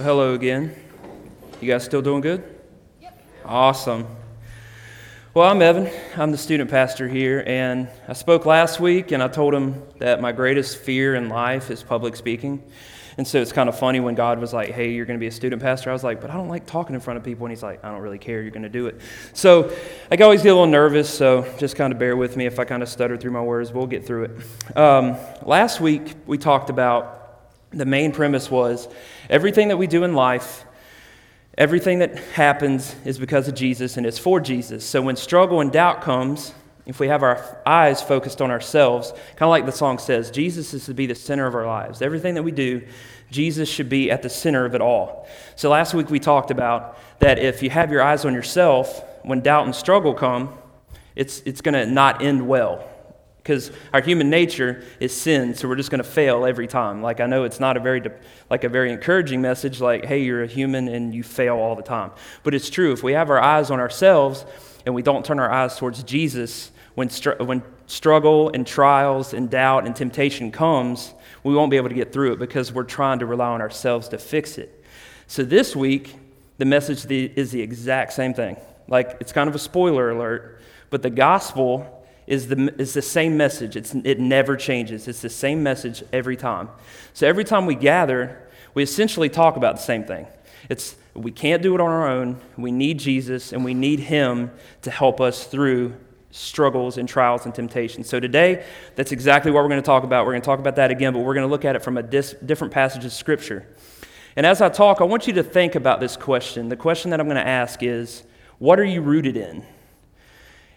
Hello again. You guys still doing good? Yep. Awesome. Well, I'm Evan. I'm the student pastor here, and I spoke last week and I told him that my greatest fear in life is public speaking. And so it's kind of funny when God was like, hey, you're going to be a student pastor. I was like, but I don't like talking in front of people. And he's like, I don't really care. You're going to do it. So I always get a little nervous. So just kind of bear with me if I kind of stutter through my words. We'll get through it. Um, last week, we talked about the main premise was everything that we do in life, everything that happens is because of Jesus and it's for Jesus. So when struggle and doubt comes, if we have our eyes focused on ourselves, kind of like the song says, Jesus is to be the center of our lives. Everything that we do, Jesus should be at the center of it all. So last week we talked about that if you have your eyes on yourself, when doubt and struggle come, it's, it's going to not end well because our human nature is sin so we're just going to fail every time. Like i know it's not a very like a very encouraging message like hey you're a human and you fail all the time. But it's true if we have our eyes on ourselves and we don't turn our eyes towards jesus when, str- when struggle and trials and doubt and temptation comes we won't be able to get through it because we're trying to rely on ourselves to fix it. So this week the message is the exact same thing. Like it's kind of a spoiler alert but the gospel is the, is the same message. It's, it never changes. It's the same message every time. So every time we gather, we essentially talk about the same thing. It's we can't do it on our own. We need Jesus, and we need Him to help us through struggles and trials and temptations. So today, that's exactly what we're going to talk about. We're going to talk about that again, but we're going to look at it from a dis- different passage of Scripture. And as I talk, I want you to think about this question. The question that I'm going to ask is, what are you rooted in?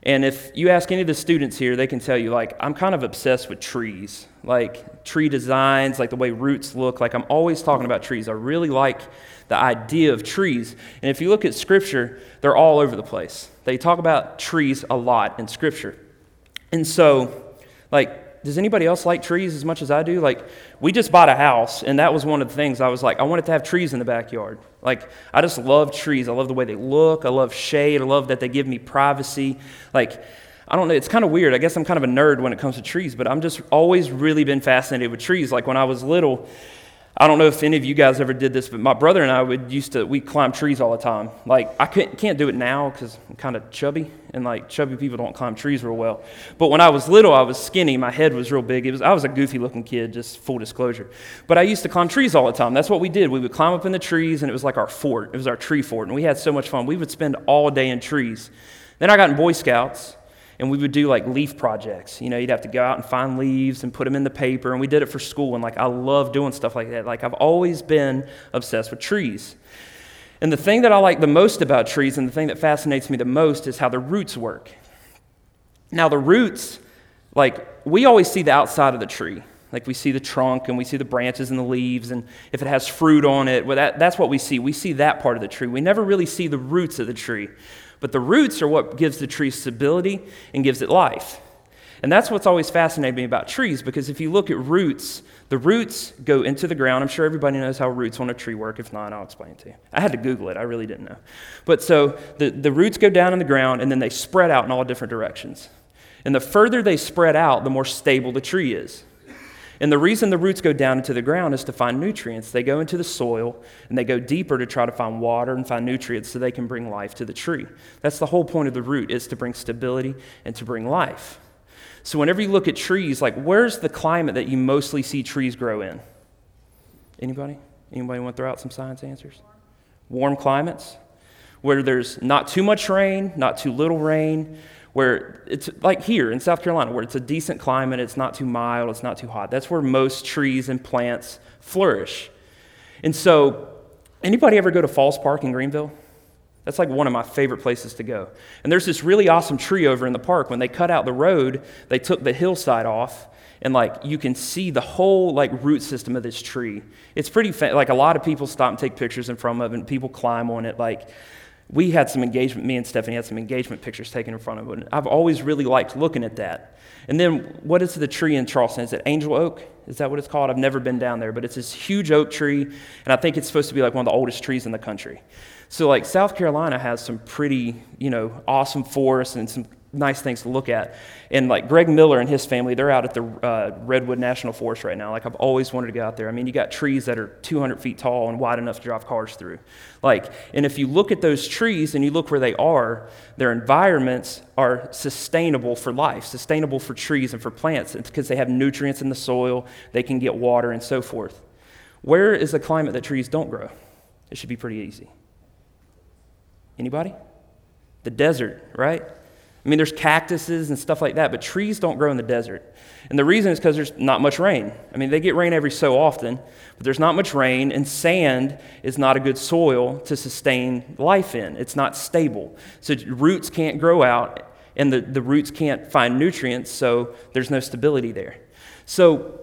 And if you ask any of the students here, they can tell you, like, I'm kind of obsessed with trees, like tree designs, like the way roots look. Like, I'm always talking about trees. I really like the idea of trees. And if you look at Scripture, they're all over the place. They talk about trees a lot in Scripture. And so, like, does anybody else like trees as much as I do? Like, we just bought a house, and that was one of the things I was like, I wanted to have trees in the backyard. Like, I just love trees. I love the way they look. I love shade. I love that they give me privacy. Like, I don't know, it's kind of weird. I guess I'm kind of a nerd when it comes to trees, but I'm just always really been fascinated with trees. Like, when I was little, I don't know if any of you guys ever did this, but my brother and I would used to we climb trees all the time. Like I can't, can't do it now because I'm kind of chubby, and like chubby people don't climb trees real well. But when I was little, I was skinny. My head was real big. It was I was a goofy looking kid, just full disclosure. But I used to climb trees all the time. That's what we did. We would climb up in the trees, and it was like our fort. It was our tree fort, and we had so much fun. We would spend all day in trees. Then I got in Boy Scouts and we would do like leaf projects. You know, you'd have to go out and find leaves and put them in the paper, and we did it for school. And like, I love doing stuff like that. Like, I've always been obsessed with trees. And the thing that I like the most about trees, and the thing that fascinates me the most, is how the roots work. Now, the roots, like, we always see the outside of the tree. Like, we see the trunk and we see the branches and the leaves, and if it has fruit on it, well, that, that's what we see. We see that part of the tree. We never really see the roots of the tree. But the roots are what gives the tree stability and gives it life. And that's what's always fascinated me about trees because if you look at roots, the roots go into the ground. I'm sure everybody knows how roots on a tree work. If not, I'll explain it to you. I had to Google it, I really didn't know. But so the, the roots go down in the ground and then they spread out in all different directions. And the further they spread out, the more stable the tree is. And the reason the roots go down into the ground is to find nutrients. They go into the soil and they go deeper to try to find water and find nutrients so they can bring life to the tree. That's the whole point of the root is to bring stability and to bring life. So whenever you look at trees, like where's the climate that you mostly see trees grow in? Anybody? Anybody want to throw out some science answers? Warm climates where there's not too much rain, not too little rain, where it's like here in South Carolina, where it's a decent climate, it's not too mild, it's not too hot. That's where most trees and plants flourish. And so, anybody ever go to Falls Park in Greenville? That's like one of my favorite places to go. And there's this really awesome tree over in the park. When they cut out the road, they took the hillside off, and like you can see the whole like root system of this tree. It's pretty fa- like a lot of people stop and take pictures in front of it, and people climb on it. Like we had some engagement, me and Stephanie had some engagement pictures taken in front of it. I've always really liked looking at that. And then what is the tree in Charleston? Is it angel oak? Is that what it's called? I've never been down there, but it's this huge oak tree, and I think it's supposed to be like one of the oldest trees in the country. So, like, South Carolina has some pretty, you know, awesome forests and some nice things to look at. And like Greg Miller and his family, they're out at the uh, Redwood National Forest right now. Like I've always wanted to go out there. I mean, you got trees that are 200 feet tall and wide enough to drive cars through. Like, and if you look at those trees and you look where they are, their environments are sustainable for life, sustainable for trees and for plants. Because they have nutrients in the soil, they can get water and so forth. Where is the climate that trees don't grow? It should be pretty easy. Anybody? The desert, right? I mean, there's cactuses and stuff like that, but trees don't grow in the desert. And the reason is because there's not much rain. I mean, they get rain every so often, but there's not much rain, and sand is not a good soil to sustain life in. It's not stable. So roots can't grow out, and the, the roots can't find nutrients, so there's no stability there. So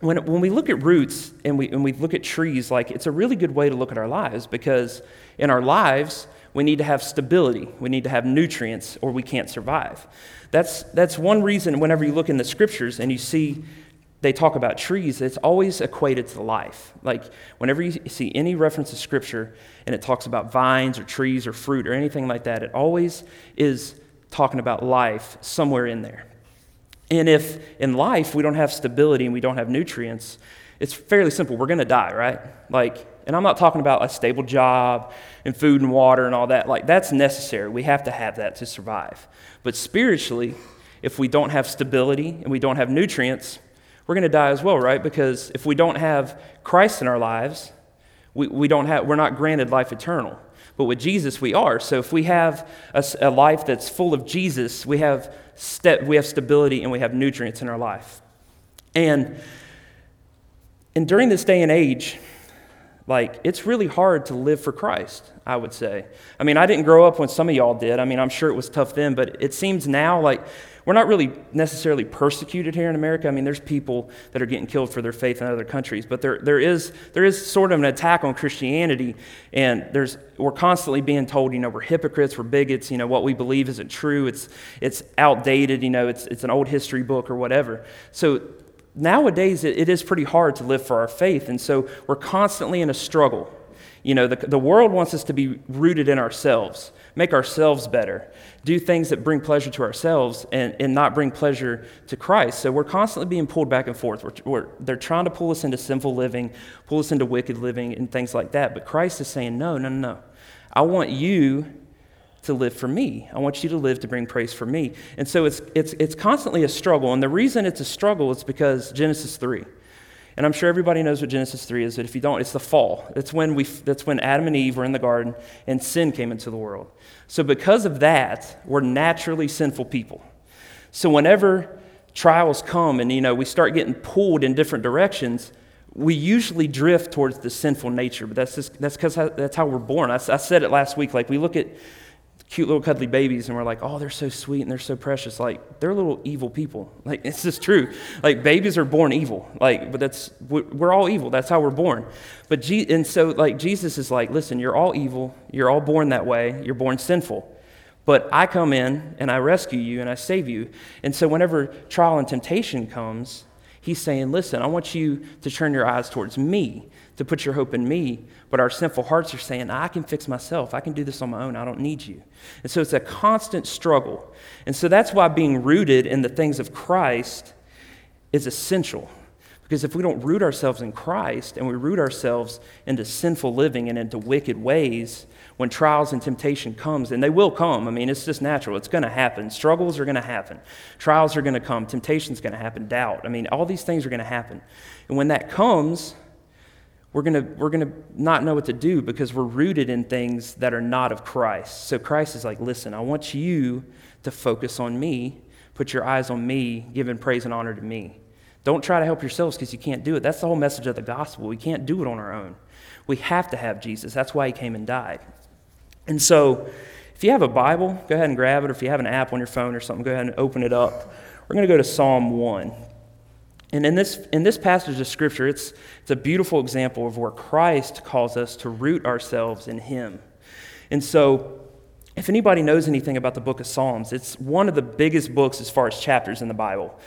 when, when we look at roots and we, and we look at trees, like it's a really good way to look at our lives because in our lives, we need to have stability. We need to have nutrients, or we can't survive. That's, that's one reason whenever you look in the scriptures and you see they talk about trees, it's always equated to life. Like whenever you see any reference to scripture and it talks about vines or trees or fruit or anything like that, it always is talking about life somewhere in there. And if in life we don't have stability and we don't have nutrients, it's fairly simple. We're going to die, right? Like, and I'm not talking about a stable job and food and water and all that. Like, that's necessary. We have to have that to survive. But spiritually, if we don't have stability and we don't have nutrients, we're going to die as well, right? Because if we don't have Christ in our lives, we, we don't have, we're not granted life eternal. But with Jesus, we are. So if we have a, a life that's full of Jesus, we have, st- we have stability and we have nutrients in our life. And and during this day and age, like, it's really hard to live for Christ, I would say. I mean, I didn't grow up when some of y'all did. I mean, I'm sure it was tough then, but it seems now like we're not really necessarily persecuted here in America. I mean, there's people that are getting killed for their faith in other countries, but there, there, is, there is sort of an attack on Christianity, and there's, we're constantly being told, you know, we're hypocrites, we're bigots, you know, what we believe isn't true, it's, it's outdated, you know, it's, it's an old history book or whatever. So nowadays it, it is pretty hard to live for our faith, and so we're constantly in a struggle. You know, the, the world wants us to be rooted in ourselves, make ourselves better, do things that bring pleasure to ourselves and, and not bring pleasure to Christ. So we're constantly being pulled back and forth. We're, we're, they're trying to pull us into sinful living, pull us into wicked living, and things like that. But Christ is saying, no, no, no. I want you to live for me. I want you to live to bring praise for me. And so it's, it's, it's constantly a struggle. And the reason it's a struggle is because Genesis 3. And I'm sure everybody knows what Genesis 3 is, but if you don't, it's the fall. That's when, we, that's when Adam and Eve were in the garden and sin came into the world. So, because of that, we're naturally sinful people. So, whenever trials come and you know, we start getting pulled in different directions, we usually drift towards the sinful nature. But that's that's because that's how we're born. I, I said it last week. Like, we look at cute little cuddly babies and we're like, oh, they're so sweet and they're so precious. Like, they're little evil people. Like, it's just true. Like, babies are born evil. Like, but that's, we're all evil. That's how we're born. But, Je- and so, like, Jesus is like, listen, you're all evil. You're all born that way. You're born sinful. But I come in and I rescue you and I save you. And so, whenever trial and temptation comes, he's saying, listen, I want you to turn your eyes towards me to put your hope in me, but our sinful hearts are saying, I can fix myself. I can do this on my own. I don't need you. And so it's a constant struggle. And so that's why being rooted in the things of Christ is essential. Because if we don't root ourselves in Christ and we root ourselves into sinful living and into wicked ways, when trials and temptation comes, and they will come, I mean, it's just natural. It's going to happen. Struggles are going to happen. Trials are going to come. Temptation's going to happen. Doubt. I mean, all these things are going to happen. And when that comes, we're going to we're going to not know what to do because we're rooted in things that are not of Christ. So Christ is like, listen, I want you to focus on me, put your eyes on me, giving praise and honor to me. Don't try to help yourselves because you can't do it. That's the whole message of the gospel. We can't do it on our own. We have to have Jesus. That's why he came and died. And so, if you have a Bible, go ahead and grab it. Or if you have an app on your phone or something, go ahead and open it up. We're going to go to Psalm 1. And in this, in this passage of Scripture, it's, it's a beautiful example of where Christ calls us to root ourselves in Him. And so, if anybody knows anything about the book of Psalms, it's one of the biggest books as far as chapters in the Bible.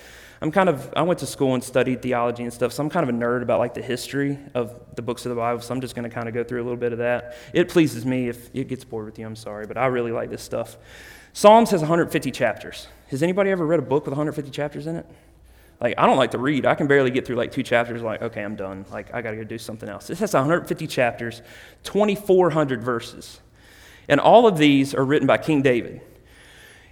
I'm kind of, I went to school and studied theology and stuff, so I'm kind of a nerd about like the history of the books of the Bible, so I'm just going to kind of go through a little bit of that. It pleases me. If it gets bored with you, I'm sorry, but I really like this stuff. Psalms has 150 chapters. Has anybody ever read a book with 150 chapters in it? Like, I don't like to read. I can barely get through like two chapters, like, okay, I'm done. Like, I got to go do something else. This has 150 chapters, 2,400 verses. And all of these are written by King David.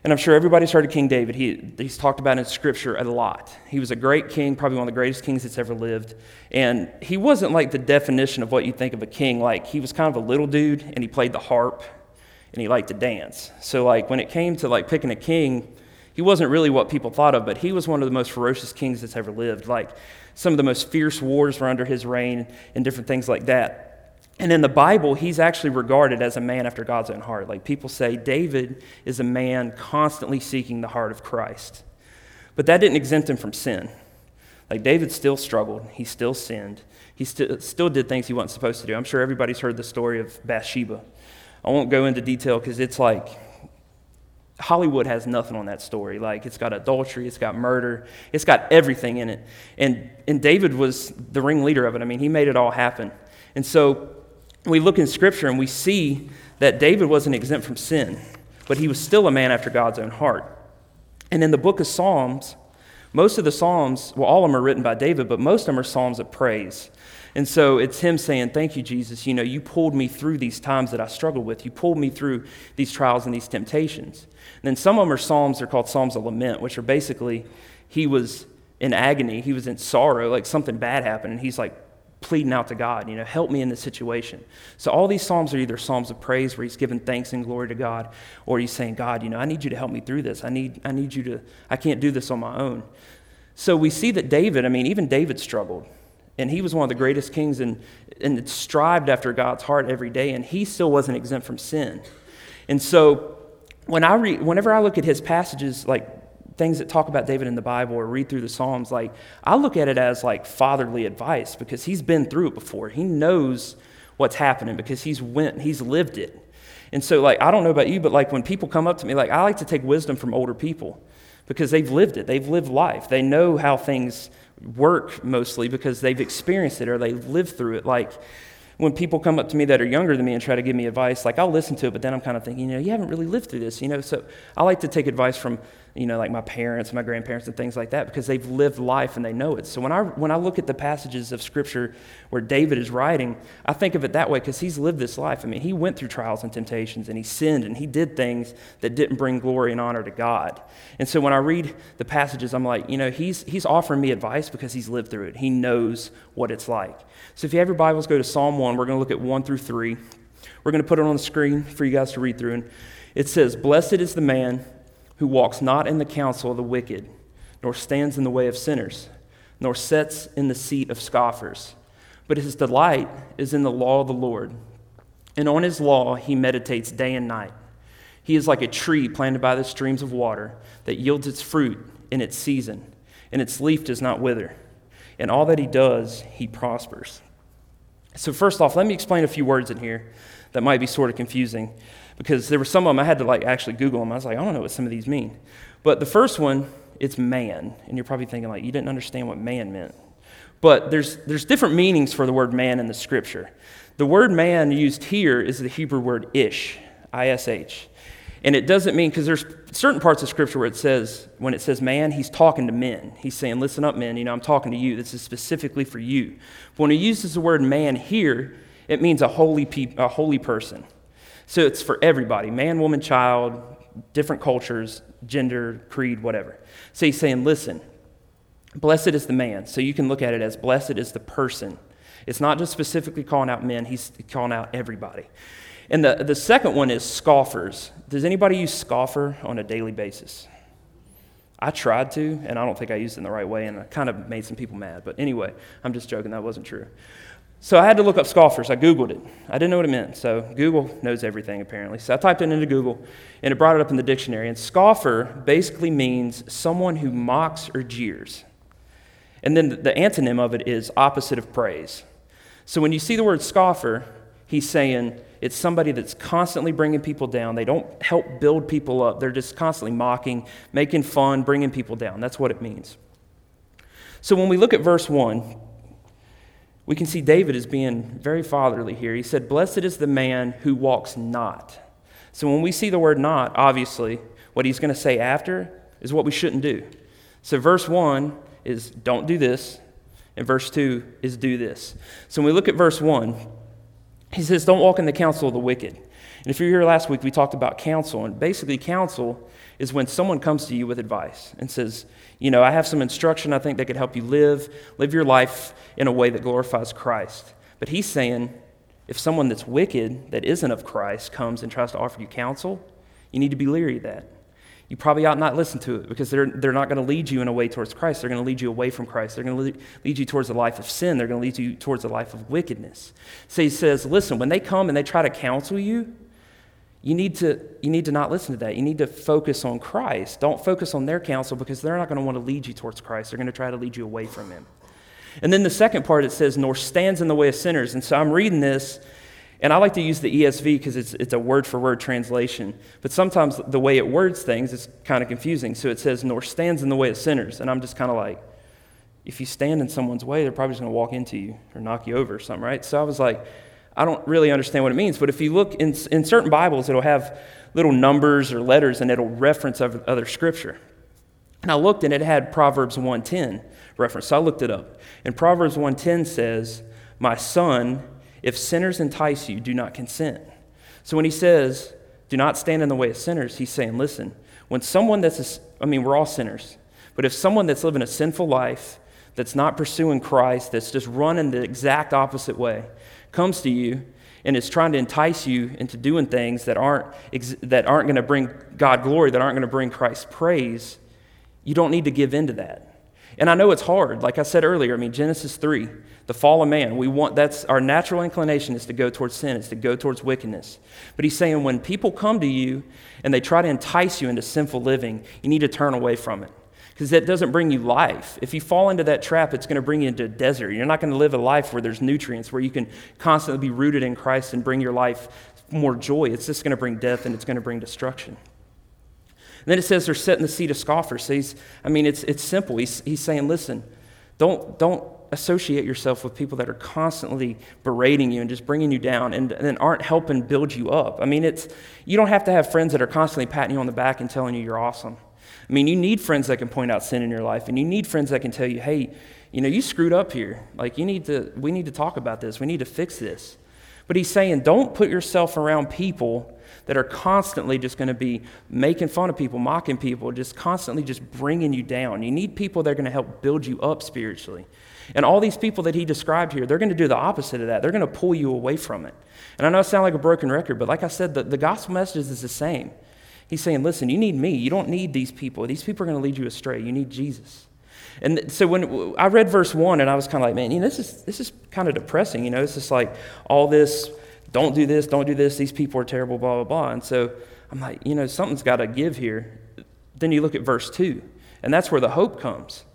And I'm sure everybody's heard of King David. He, he's talked about in Scripture a lot. He was a great king, probably one of the greatest kings that's ever lived. And he wasn't like the definition of what you think of a king. Like, he was kind of a little dude, and he played the harp, and he liked to dance. So, like, when it came to like picking a king, he wasn't really what people thought of, but he was one of the most ferocious kings that's ever lived. Like, some of the most fierce wars were under his reign, and different things like that. And in the Bible, he's actually regarded as a man after God's own heart. Like people say, David is a man constantly seeking the heart of Christ. But that didn't exempt him from sin. Like David still struggled, he still sinned, he st- still did things he wasn't supposed to do. I'm sure everybody's heard the story of Bathsheba. I won't go into detail because it's like Hollywood has nothing on that story. Like it's got adultery, it's got murder, it's got everything in it. And, and David was the ringleader of it. I mean, he made it all happen. And so we look in Scripture and we see that David wasn't exempt from sin, but he was still a man after God's own heart. And in the book of Psalms, most of the Psalms, well, all of them are written by David, but most of them are Psalms of praise. And so it's him saying, Thank you, Jesus. You know, you pulled me through these times that I struggled with. You pulled me through these trials and these temptations. And then some of them are Psalms, they're called Psalms of Lament, which are basically he was in agony, he was in sorrow, like something bad happened, and he's like pleading out to God, you know, help me in this situation. So all these psalms are either psalms of praise where he's giving thanks and glory to God, or he's saying, God, you know, I need you to help me through this. I need, I need you to, I can't do this on my own. So we see that David, I mean, even David struggled. And he was one of the greatest kings and, and strived after God's heart every day, and he still wasn't exempt from sin. And so when I read, whenever I look at his passages, like things that talk about David in the Bible or read through the Psalms, like I look at it as like fatherly advice because he's been through it before. He knows what's happening because he's went, he's lived it. And so like I don't know about you, but like when people come up to me, like I like to take wisdom from older people because they've lived it. They've lived life. They know how things work mostly because they've experienced it or they've lived through it. Like when people come up to me that are younger than me and try to give me advice, like I'll listen to it, but then I'm kind of thinking, you know, you haven't really lived through this, you know. So I like to take advice from, you know, like my parents, my grandparents, and things like that because they've lived life and they know it. So when I when I look at the passages of Scripture where David is writing, I think of it that way because he's lived this life. I mean, he went through trials and temptations and he sinned and he did things that didn't bring glory and honor to God. And so when I read the passages, I'm like, you know, he's he's offering me advice because he's lived through it. He knows what it's like. So if you have your Bibles, go to Psalm 1. We're going to look at 1 through 3. We're going to put it on the screen for you guys to read through. And it says, Blessed is the man who walks not in the counsel of the wicked, nor stands in the way of sinners, nor sits in the seat of scoffers. But his delight is in the law of the Lord. And on his law he meditates day and night. He is like a tree planted by the streams of water that yields its fruit in its season, and its leaf does not wither and all that he does, he prospers. So, first off, let me explain a few words in here that might be sort of confusing because there were some of them I had to like actually Google them. I was like, I don't know what some of these mean. But the first one, it's man. And you're probably thinking, like, you didn't understand what man meant. But there's, there's different meanings for the word man in the scripture. The word man used here is the Hebrew word ish, I S H. And it doesn't mean, because there's certain parts of Scripture where it says, when it says man, he's talking to men. He's saying, listen up, men, you know, I'm talking to you. This is specifically for you. But when he uses the word man here, it means a holy, pe- a holy person. So it's for everybody man, woman, child, different cultures, gender, creed, whatever. So he's saying, listen, blessed is the man. So you can look at it as blessed is the person. It's not just specifically calling out men, he's calling out everybody. And the, the second one is scoffers. Does anybody use scoffer on a daily basis? I tried to, and I don't think I used it in the right way, and I kind of made some people mad. But anyway, I'm just joking. That wasn't true. So I had to look up scoffers. I Googled it. I didn't know what it meant. So Google knows everything, apparently. So I typed it into Google, and it brought it up in the dictionary. And scoffer basically means someone who mocks or jeers. And then the antonym of it is opposite of praise. So when you see the word scoffer, he's saying, it's somebody that's constantly bringing people down. They don't help build people up. They're just constantly mocking, making fun, bringing people down. That's what it means. So when we look at verse 1, we can see David is being very fatherly here. He said, Blessed is the man who walks not. So when we see the word not, obviously, what he's going to say after is what we shouldn't do. So verse 1 is don't do this, and verse 2 is do this. So when we look at verse 1, he says, Don't walk in the counsel of the wicked. And if you were here last week, we talked about counsel. And basically, counsel is when someone comes to you with advice and says, You know, I have some instruction I think that could help you live, live your life in a way that glorifies Christ. But he's saying, if someone that's wicked, that isn't of Christ, comes and tries to offer you counsel, you need to be leery of that. You probably ought not listen to it because they're, they're not going to lead you in a way towards Christ. They're going to lead you away from Christ. They're going to lead you towards a life of sin. They're going to lead you towards a life of wickedness. So he says, listen, when they come and they try to counsel you, you need to, you need to not listen to that. You need to focus on Christ. Don't focus on their counsel because they're not going to want to lead you towards Christ. They're going to try to lead you away from Him. And then the second part, it says, nor stands in the way of sinners. And so I'm reading this, and I like to use the ESV because it's, it's a word for word translation. But sometimes the way it words things is kind of confusing. So it says, nor stands in the way of sinners. And I'm just kind of like, if you stand in someone's way, they're probably just going to walk into you or knock you over or something, right? So I was like, I don't really understand what it means, but if you look in, in certain Bibles, it'll have little numbers or letters and it'll reference other, scripture. And I looked and it had Proverbs 110 reference. So I looked it up. And Proverbs 110 says, My son, if sinners entice you, do not consent. So when he says, do not stand in the way of sinners, he's saying, listen, when someone that's, a, I mean, we're all sinners, but if someone that's living a sinful life, that's not pursuing Christ, that's just running the exact opposite way, comes to you and is trying to entice you into doing things that aren't, that aren't going to bring God glory, that aren't going to bring Christ praise, you don't need to give in to that. And I know it's hard. Like I said earlier, I mean, Genesis 3, the fall of man, we want that's our natural inclination is to go towards sin, is to go towards wickedness. But he's saying when people come to you and they try to entice you into sinful living, you need to turn away from it because that doesn't bring you life. If you fall into that trap, it's going to bring you into a desert. You're not going to live a life where there's nutrients, where you can constantly be rooted in Christ and bring your life more joy. It's just going to bring death and it's going to bring destruction. And then it says they're set in the seat of scoffers. So he's, I mean, it's, it's simple. He's, he's saying, listen, don't, don't associate yourself with people that are constantly berating you and just bringing you down and, and aren't helping build you up. I mean, it's, you don't have to have friends that are constantly patting you on the back and telling you you're awesome. I mean, you need friends that can point out sin in your life, and you need friends that can tell you, hey, you know, you screwed up here. Like, you need to, we need to talk about this. We need to fix this. But he's saying, don't put yourself around people that are constantly just going to be making fun of people, mocking people, just constantly just bringing you down. You need people that are going to help build you up spiritually. And all these people that he described here, they're going to do the opposite of that. They're going to pull you away from it. And I know I sound like a broken record, but like I said, the, the gospel message is the same. He's saying, listen, you need me. You don't need these people. These people are going to lead you astray. You need Jesus. And so when I read verse one, and I was kind of like, man, you know, this is this is kind of depressing. You know, it's just like all this, don't do this, don't do this. These people are terrible, blah blah blah. And so I'm like, you know, something's got to give here. Then you look at verse two, and that's where the hope comes.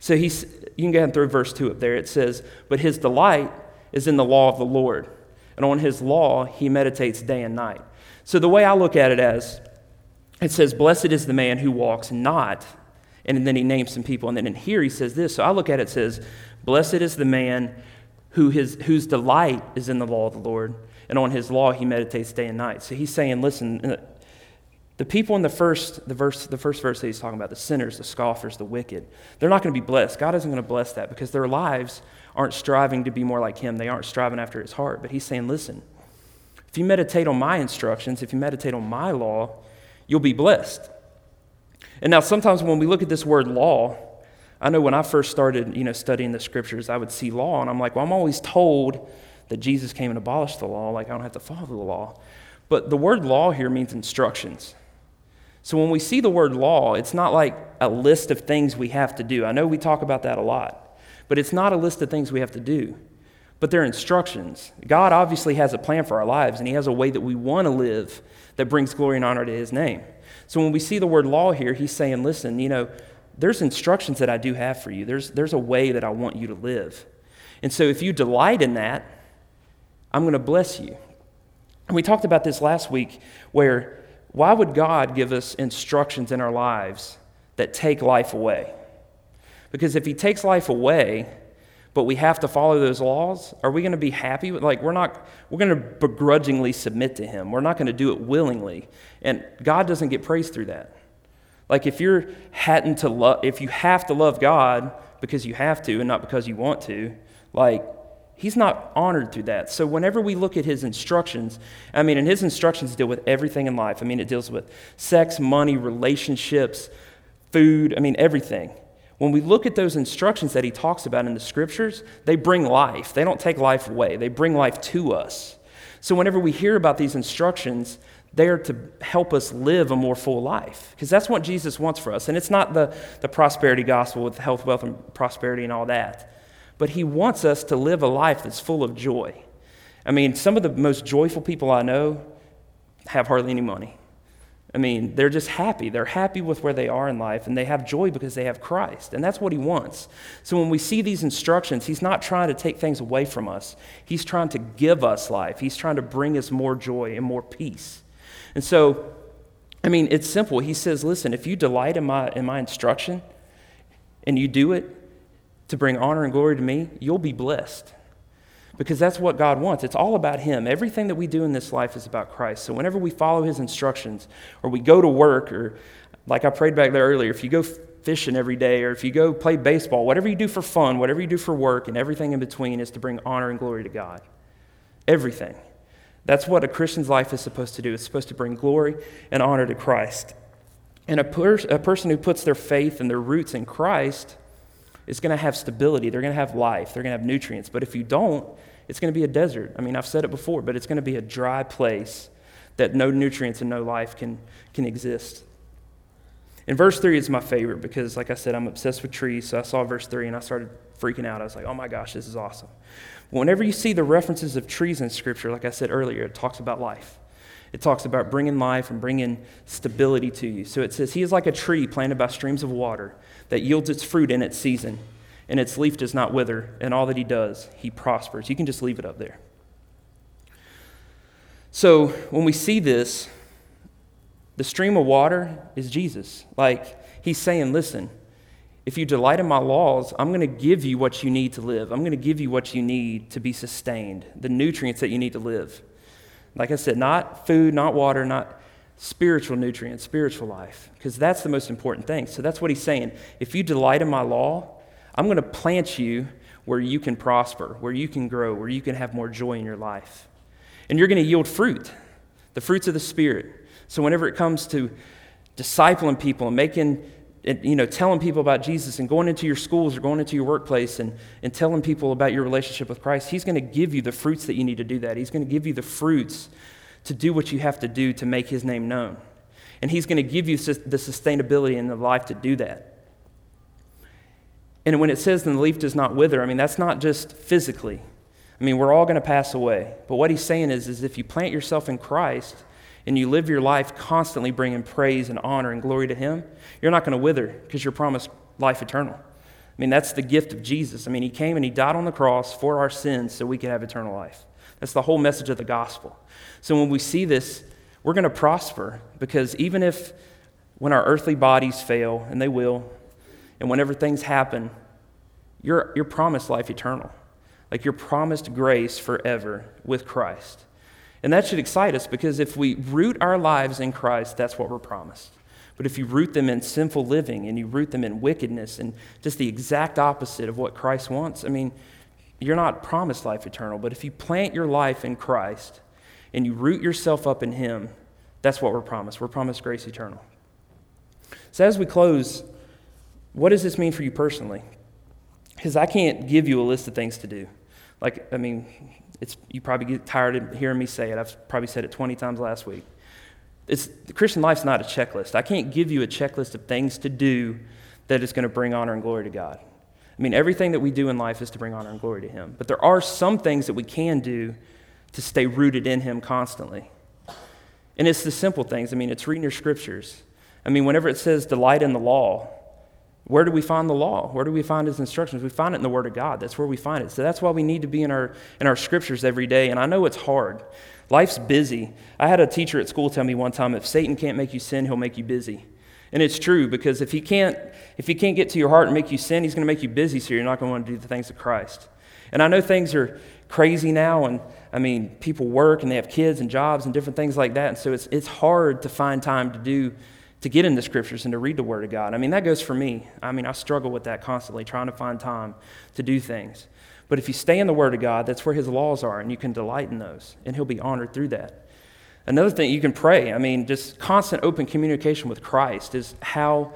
So he's, you can go ahead and throw verse two up there. It says, but his delight is in the law of the Lord, and on his law he meditates day and night. So the way I look at it as it says, Blessed is the man who walks not. And then he names some people. And then in here he says this. So I look at it, it says, Blessed is the man who his, whose delight is in the law of the Lord. And on his law he meditates day and night. So he's saying, listen, uh, the people in the first, the verse, the first verse that he's talking about, the sinners, the scoffers, the wicked, they're not going to be blessed. God isn't going to bless that because their lives aren't striving to be more like him. They aren't striving after his heart. But he's saying, listen, if you meditate on my instructions, if you meditate on my law, you'll be blessed. And now, sometimes when we look at this word law, I know when I first started, you know, studying the scriptures, I would see law, and I'm like, well, I'm always told that Jesus came and abolished the law, like I don't have to follow the law. But the word law here means instructions. So when we see the word law, it's not like a list of things we have to do. I know we talk about that a lot, but it's not a list of things we have to do, but they're instructions. God obviously has a plan for our lives, and He has a way that we want to live that brings glory and honor to his name. So when we see the word law here, he's saying, listen, you know, there's instructions that I do have for you. There's, there's a way that I want you to live. And so if you delight in that, I'm going to bless you. And we talked about this last week where why would God give us instructions in our lives that take life away? Because if he takes life away, but we have to follow those laws, are we going to be happy? Like, we're not, we're going to begrudgingly submit to him. We're not going to do it willingly. And God doesn't get praise through that. Like, if you're hadn't to love, if you have to love God because you have to and not because you want to, like, He's not honored through that. So, whenever we look at his instructions, I mean, and his instructions deal with everything in life. I mean, it deals with sex, money, relationships, food, I mean, everything. When we look at those instructions that he talks about in the scriptures, they bring life. They don't take life away, they bring life to us. So, whenever we hear about these instructions, they're to help us live a more full life because that's what Jesus wants for us. And it's not the, the prosperity gospel with health, wealth, and prosperity and all that but He wants us to live a life that's full of joy. I mean, some of the most joyful people I know have hardly any money. I mean, they're just happy. They're happy with where they are in life, and they have joy because they have Christ. And that's what He wants. So when we see these instructions, He's not trying to take things away from us, He's trying to give us life. He's trying to bring us more joy and more peace. And so, I mean, it's simple. He says, listen, if you delight in my, in my instruction and you do it, to bring honor and glory to me, you'll be blessed. Because that's what God wants. It's all about Him. Everything that we do in this life is about Christ. So whenever we follow His instructions, or we go to work, or like I prayed back there earlier, if you go fishing every day, or if you go play baseball, whatever you do for fun, whatever you do for work, and everything in between is to bring honor and glory to God. Everything. That's what a Christian's life is supposed to do. It's supposed to bring glory and honor to Christ. And a, per- a person who puts their faith and their roots in Christ is going to have stability. They're going to have life. They're going to have nutrients. But if you don't, it's going to be a desert. I mean, I've said it before, but it's going to be a dry place that no nutrients and no life can, can exist. And verse 3 is my favorite because, like I said, I'm obsessed with trees. So I saw verse 3 and I started freaking out. I was like, oh my gosh, this is awesome. Whenever you see the references of trees in Scripture, like I said earlier, it talks about life. It talks about bringing life and bringing stability to you. So it says, He is like a tree planted by streams of water that yields its fruit in its season, and its leaf does not wither, and all that he does, he prospers. You can just leave it up there. So when we see this, the stream of water is Jesus. Like he's saying, listen, if you delight in my laws, I'm going to give you what you need to live. I'm going to give you what you need to be sustained, the nutrients that you need to live. Like I said, not food, not water, not spiritual nutrients, spiritual life, because that's the most important thing. So that's what he's saying. If you delight in my law, I'm going to plant you where you can prosper, where you can grow, where you can have more joy in your life. And you're going to yield fruit, the fruits of the Spirit. So whenever it comes to discipling people and making you know, telling people about Jesus and going into your schools or going into your workplace and, and telling people about your relationship with Christ, He's going to give you the fruits that you need to do that. He's going to give you the fruits to do what you have to do to make his name known. And he's going to give you the sustainability in the life to do that. And when it says the leaf does not wither, I mean, that's not just physically. I mean, we're all going to pass away. But what he's saying is, is if you plant yourself in Christ and you live your life constantly bringing praise and honor and glory to him, you're not going to wither because you're promised life eternal. I mean, that's the gift of Jesus. I mean, he came and he died on the cross for our sins so we could have eternal life. That's the whole message of the gospel. So when we see this, we're going to prosper because even if when our earthly bodies fail, and they will, and whenever things happen, you're, you're promised life eternal. Like you're promised grace forever with Christ. And that should excite us because if we root our lives in Christ, that's what we're promised. But if you root them in sinful living and you root them in wickedness and just the exact opposite of what Christ wants, I mean, you're not promised life eternal. But if you plant your life in Christ, and you root yourself up in Him, that's what we're promised. We're promised grace eternal. So, as we close, what does this mean for you personally? Because I can't give you a list of things to do. Like, I mean, it's, you probably get tired of hearing me say it. I've probably said it 20 times last week. It's, the Christian life's not a checklist. I can't give you a checklist of things to do that is going to bring honor and glory to God. I mean, everything that we do in life is to bring honor and glory to Him. But there are some things that we can do to stay rooted in Him constantly. And it's the simple things. I mean, it's reading your scriptures. I mean, whenever it says delight in the law, where do we find the law? Where do we find his instructions? We find it in the Word of God. That's where we find it. So that's why we need to be in our, in our scriptures every day. And I know it's hard. Life's busy. I had a teacher at school tell me one time if Satan can't make you sin, he'll make you busy. And it's true because if he can't if he can't get to your heart and make you sin, he's going to make you busy so you're not going to want to do the things of Christ. And I know things are crazy now and I mean people work and they have kids and jobs and different things like that and so it's it's hard to find time to do to get in the scriptures and to read the word of God. I mean that goes for me. I mean I struggle with that constantly trying to find time to do things. But if you stay in the word of God, that's where his laws are and you can delight in those and he'll be honored through that. Another thing, you can pray. I mean, just constant open communication with Christ is how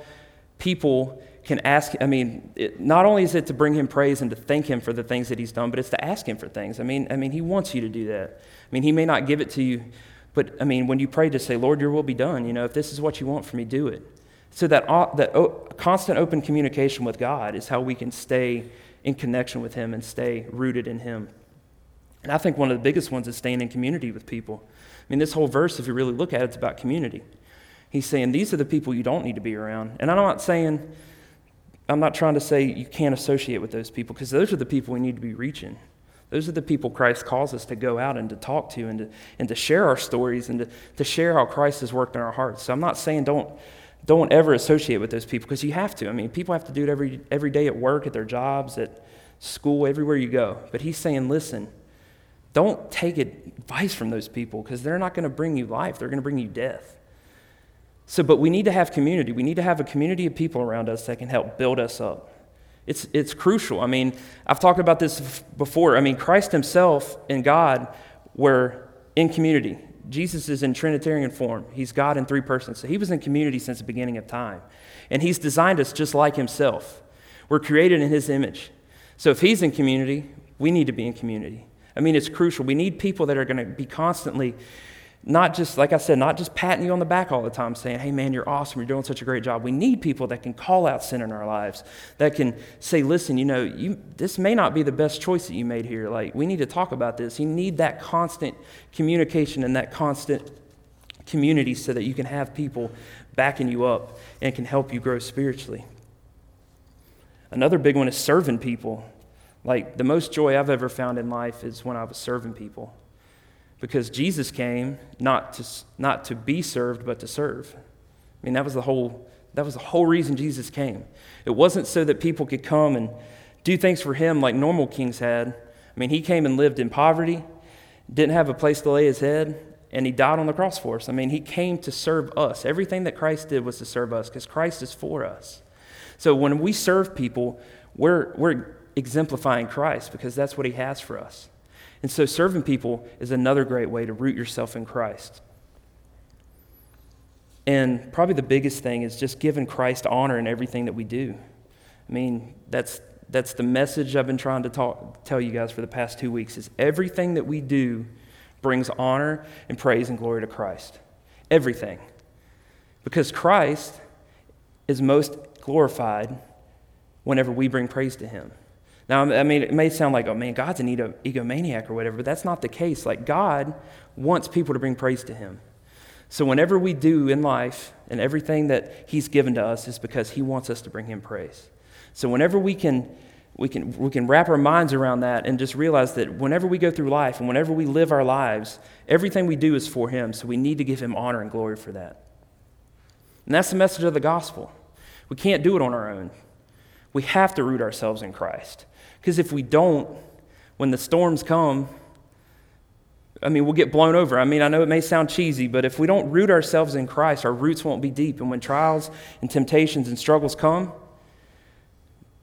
people can ask. I mean, it, not only is it to bring him praise and to thank him for the things that he's done, but it's to ask him for things. I mean, I mean, he wants you to do that. I mean, he may not give it to you, but I mean, when you pray, to say, Lord, your will be done. You know, if this is what you want for me, do it. So that, that constant open communication with God is how we can stay in connection with him and stay rooted in him. And I think one of the biggest ones is staying in community with people. I mean, this whole verse, if you really look at it, it's about community. He's saying these are the people you don't need to be around. And I'm not saying, I'm not trying to say you can't associate with those people, because those are the people we need to be reaching. Those are the people Christ calls us to go out and to talk to and to, and to share our stories and to, to share how Christ has worked in our hearts. So I'm not saying don't, don't ever associate with those people because you have to. I mean, people have to do it every, every day at work, at their jobs, at school, everywhere you go. But he's saying, listen, don't take advice from those people because they're not going to bring you life, they're going to bring you death. So, but we need to have community. We need to have a community of people around us that can help build us up. It's, it's crucial. I mean, I've talked about this before. I mean, Christ Himself and God were in community. Jesus is in Trinitarian form. He's God in three persons. So He was in community since the beginning of time. And He's designed us just like Himself. We're created in His image. So if He's in community, we need to be in community. I mean, it's crucial. We need people that are going to be constantly, not just, like I said, not just patting you on the back all the time, saying, hey, man, you're awesome. You're doing such a great job. We need people that can call out sin in our lives, that can say, listen, you know, you, this may not be the best choice that you made here. Like, we need to talk about this. You need that constant communication and that constant community so that you can have people backing you up and can help you grow spiritually. Another big one is serving people. Like, the most joy I've ever found in life is when I was serving people. Because Jesus came not to, not to be served, but to serve. I mean, that was, the whole, that was the whole reason Jesus came. It wasn't so that people could come and do things for him like normal kings had. I mean, he came and lived in poverty, didn't have a place to lay his head, and he died on the cross for us. I mean, he came to serve us. Everything that Christ did was to serve us because Christ is for us. So when we serve people, we're, we're exemplifying Christ because that's what he has for us. And so serving people is another great way to root yourself in Christ. And probably the biggest thing is just giving Christ honor in everything that we do. I mean, that's, that's the message I've been trying to talk, tell you guys for the past two weeks is everything that we do brings honor and praise and glory to Christ. Everything. Because Christ is most glorified whenever we bring praise to him. Now, I mean, it may sound like, oh man, God's an ego egomaniac or whatever, but that's not the case. Like, God wants people to bring praise to Him. So, whenever we do in life and everything that He's given to us is because He wants us to bring Him praise. So, whenever we can, we can, we can wrap our minds around that and just realize that whenever we go through life and whenever we live our lives, everything we do is for Him. So, we need to give Him honor and glory for that. And that's the message of the gospel. We can't do it on our own. We have to root ourselves in Christ. Because if we don't, when the storms come, I mean, we'll get blown over. I mean, I know it may sound cheesy, but if we don't root ourselves in Christ, our roots won't be deep. And when trials and temptations and struggles come,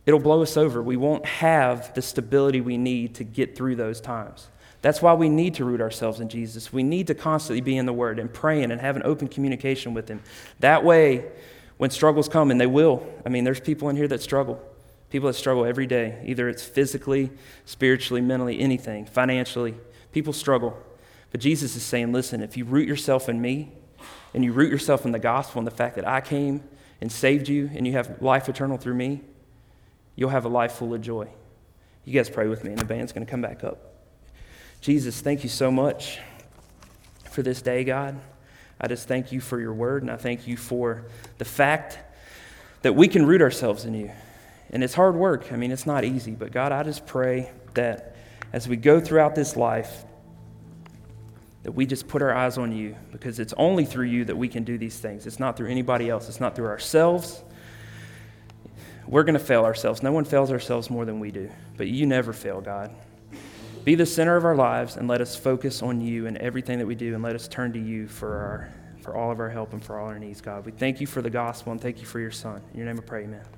it'll blow us over. We won't have the stability we need to get through those times. That's why we need to root ourselves in Jesus. We need to constantly be in the Word and praying and have an open communication with Him. That way, when struggles come, and they will, I mean, there's people in here that struggle. People that struggle every day, either it's physically, spiritually, mentally, anything, financially. People struggle. But Jesus is saying, listen, if you root yourself in me and you root yourself in the gospel and the fact that I came and saved you and you have life eternal through me, you'll have a life full of joy. You guys pray with me, and the band's going to come back up. Jesus, thank you so much for this day, God. I just thank you for your word, and I thank you for the fact that we can root ourselves in you. And it's hard work. I mean, it's not easy. But God, I just pray that as we go throughout this life, that we just put our eyes on you because it's only through you that we can do these things. It's not through anybody else, it's not through ourselves. We're going to fail ourselves. No one fails ourselves more than we do, but you never fail, God. Be the center of our lives and let us focus on you in everything that we do and let us turn to you for, our, for all of our help and for all our needs, God. We thank you for the gospel and thank you for your son. In your name I pray, amen.